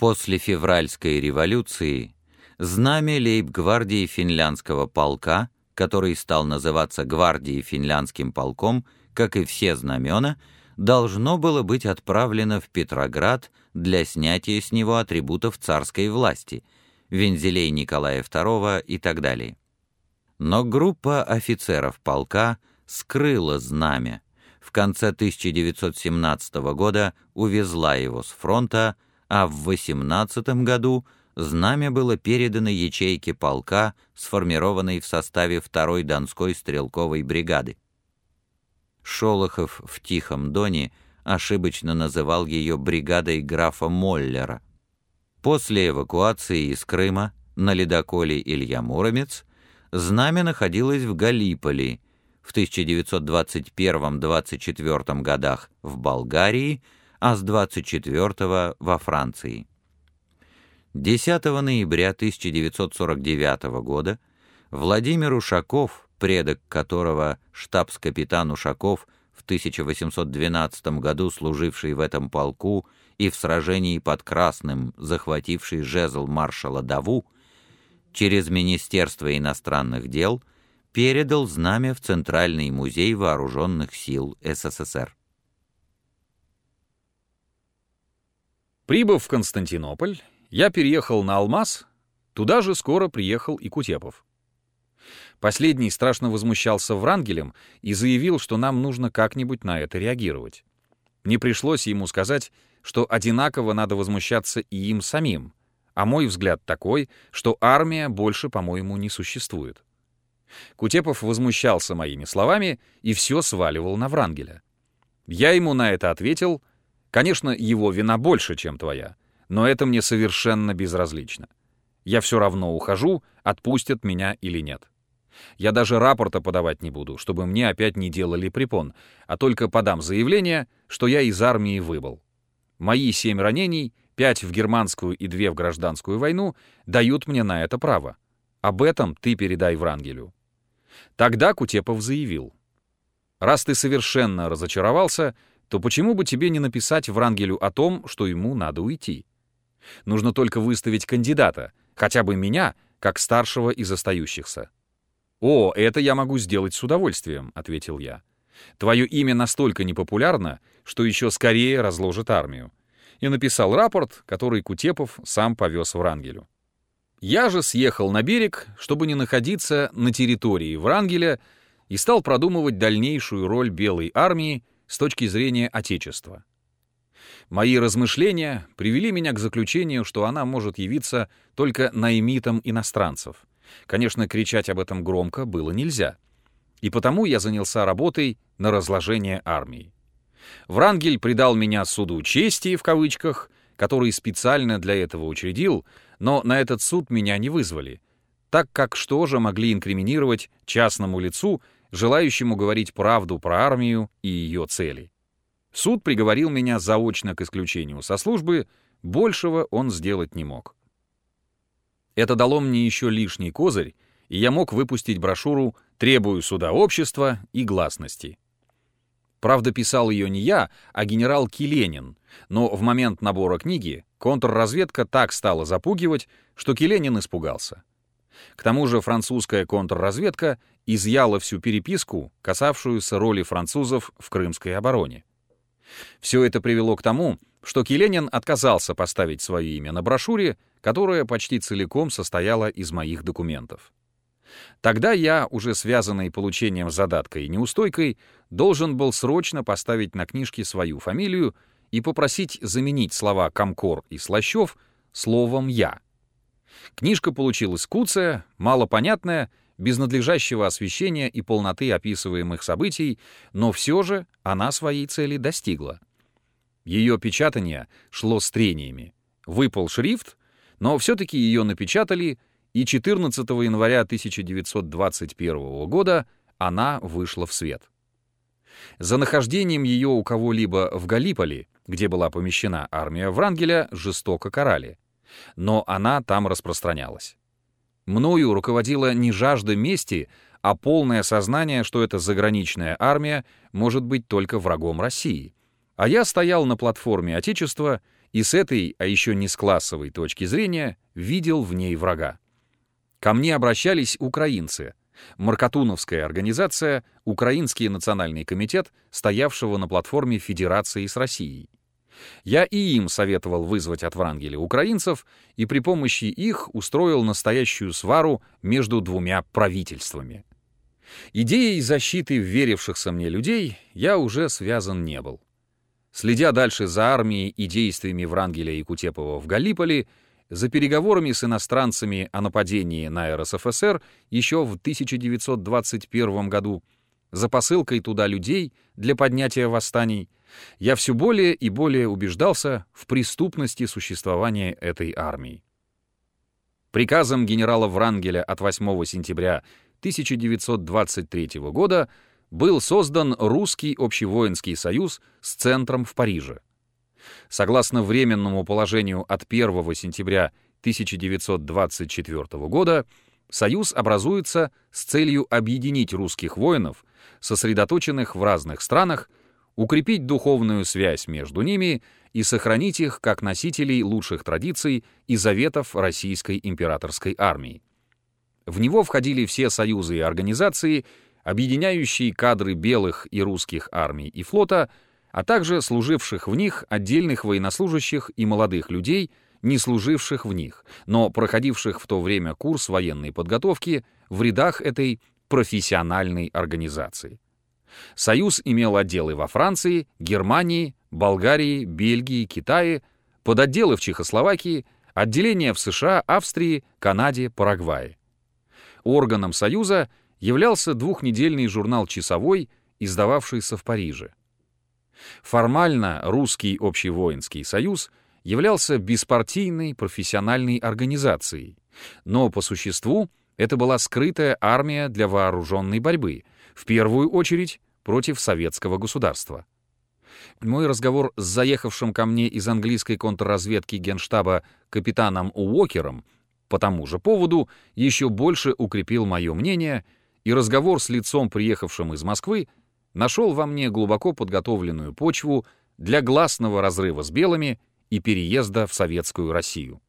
После февральской революции знамя лейб-гвардии финляндского полка, который стал называться гвардией финляндским полком, как и все знамена, должно было быть отправлено в Петроград для снятия с него атрибутов царской власти, вензелей Николая II и так далее. Но группа офицеров полка скрыла знамя, в конце 1917 года увезла его с фронта, а в 18 году знамя было передано ячейке полка, сформированной в составе 2-й Донской стрелковой бригады. Шолохов в Тихом Доне ошибочно называл ее бригадой графа Моллера. После эвакуации из Крыма на ледоколе «Илья Муромец» знамя находилось в Галиполи, в 1921-24 годах в Болгарии, а с 24 во Франции. 10 ноября 1949 года Владимир Ушаков, предок которого штабс-капитан Ушаков в 1812 году служивший в этом полку и в сражении под Красным захвативший жезл маршала Даву, через Министерство иностранных дел передал знамя в Центральный музей вооруженных сил СССР. Прибыв в Константинополь, я переехал на Алмаз, туда же скоро приехал и Кутепов. Последний страшно возмущался Врангелем и заявил, что нам нужно как-нибудь на это реагировать. Не пришлось ему сказать, что одинаково надо возмущаться и им самим, а мой взгляд такой, что армия больше, по-моему, не существует. Кутепов возмущался моими словами и все сваливал на Врангеля. Я ему на это ответил, конечно, его вина больше, чем твоя, но это мне совершенно безразлично. Я все равно ухожу, отпустят меня или нет. Я даже рапорта подавать не буду, чтобы мне опять не делали препон, а только подам заявление, что я из армии выбыл. Мои семь ранений, пять в германскую и две в гражданскую войну, дают мне на это право. Об этом ты передай Врангелю. Тогда Кутепов заявил. «Раз ты совершенно разочаровался, то почему бы тебе не написать Врангелю о том, что ему надо уйти? Нужно только выставить кандидата, хотя бы меня, как старшего из остающихся». «О, это я могу сделать с удовольствием», — ответил я. «Твое имя настолько непопулярно, что еще скорее разложит армию». И написал рапорт, который Кутепов сам повез Врангелю. Я же съехал на берег, чтобы не находиться на территории Врангеля, и стал продумывать дальнейшую роль Белой армии с точки зрения Отечества. Мои размышления привели меня к заключению, что она может явиться только наймитом иностранцев. Конечно, кричать об этом громко было нельзя. И потому я занялся работой на разложение армии. Врангель предал меня суду чести, в кавычках, который специально для этого учредил, но на этот суд меня не вызвали, так как что же могли инкриминировать частному лицу, желающему говорить правду про армию и ее цели. Суд приговорил меня заочно к исключению со службы, большего он сделать не мог. Это дало мне еще лишний козырь, и я мог выпустить брошюру «Требую суда общества и гласности». Правда, писал ее не я, а генерал Киленин, но в момент набора книги контрразведка так стала запугивать, что Киленин испугался. К тому же французская контрразведка изъяла всю переписку, касавшуюся роли французов в крымской обороне. Все это привело к тому, что Киленин отказался поставить свое имя на брошюре, которая почти целиком состояла из моих документов. Тогда я, уже связанный получением задатка и неустойкой, должен был срочно поставить на книжке свою фамилию и попросить заменить слова «Комкор» и «Слащев» словом «Я». Книжка получилась куцая, малопонятная, без надлежащего освещения и полноты описываемых событий, но все же она своей цели достигла. Ее печатание шло с трениями. Выпал шрифт, но все-таки ее напечатали, и 14 января 1921 года она вышла в свет. За нахождением ее у кого-либо в Галиполи, где была помещена армия Врангеля, жестоко карали. Но она там распространялась. Мною руководила не жажда мести, а полное сознание, что эта заграничная армия может быть только врагом России. А я стоял на платформе Отечества и с этой, а еще не с классовой точки зрения, видел в ней врага. Ко мне обращались украинцы. Маркатуновская организация, Украинский национальный комитет, стоявшего на платформе Федерации с Россией. Я и им советовал вызвать от Врангеля украинцев и при помощи их устроил настоящую свару между двумя правительствами. Идеей защиты верившихся мне людей я уже связан не был. Следя дальше за армией и действиями Врангеля и Кутепова в Галиполи, за переговорами с иностранцами о нападении на РСФСР еще в 1921 году, за посылкой туда людей для поднятия восстаний, я все более и более убеждался в преступности существования этой армии. Приказом генерала Врангеля от 8 сентября 1923 года был создан Русский общевоинский союз с центром в Париже. Согласно временному положению от 1 сентября 1924 года, союз образуется с целью объединить русских воинов, сосредоточенных в разных странах, укрепить духовную связь между ними и сохранить их как носителей лучших традиций и заветов Российской императорской армии. В него входили все союзы и организации, объединяющие кадры белых и русских армий и флота, а также служивших в них отдельных военнослужащих и молодых людей, не служивших в них, но проходивших в то время курс военной подготовки в рядах этой профессиональной организации. Союз имел отделы во Франции, Германии, Болгарии, Бельгии, Китае, подотделы в Чехословакии, отделения в США, Австрии, Канаде, Парагвае. Органом Союза являлся двухнедельный журнал «Часовой», издававшийся в Париже. Формально Русский общевоинский союз являлся беспартийной профессиональной организацией, но по существу это была скрытая армия для вооруженной борьбы, в первую очередь против советского государства. Мой разговор с заехавшим ко мне из английской контрразведки генштаба капитаном Уокером по тому же поводу еще больше укрепил мое мнение, и разговор с лицом, приехавшим из Москвы, нашел во мне глубоко подготовленную почву для гласного разрыва с белыми и переезда в советскую Россию.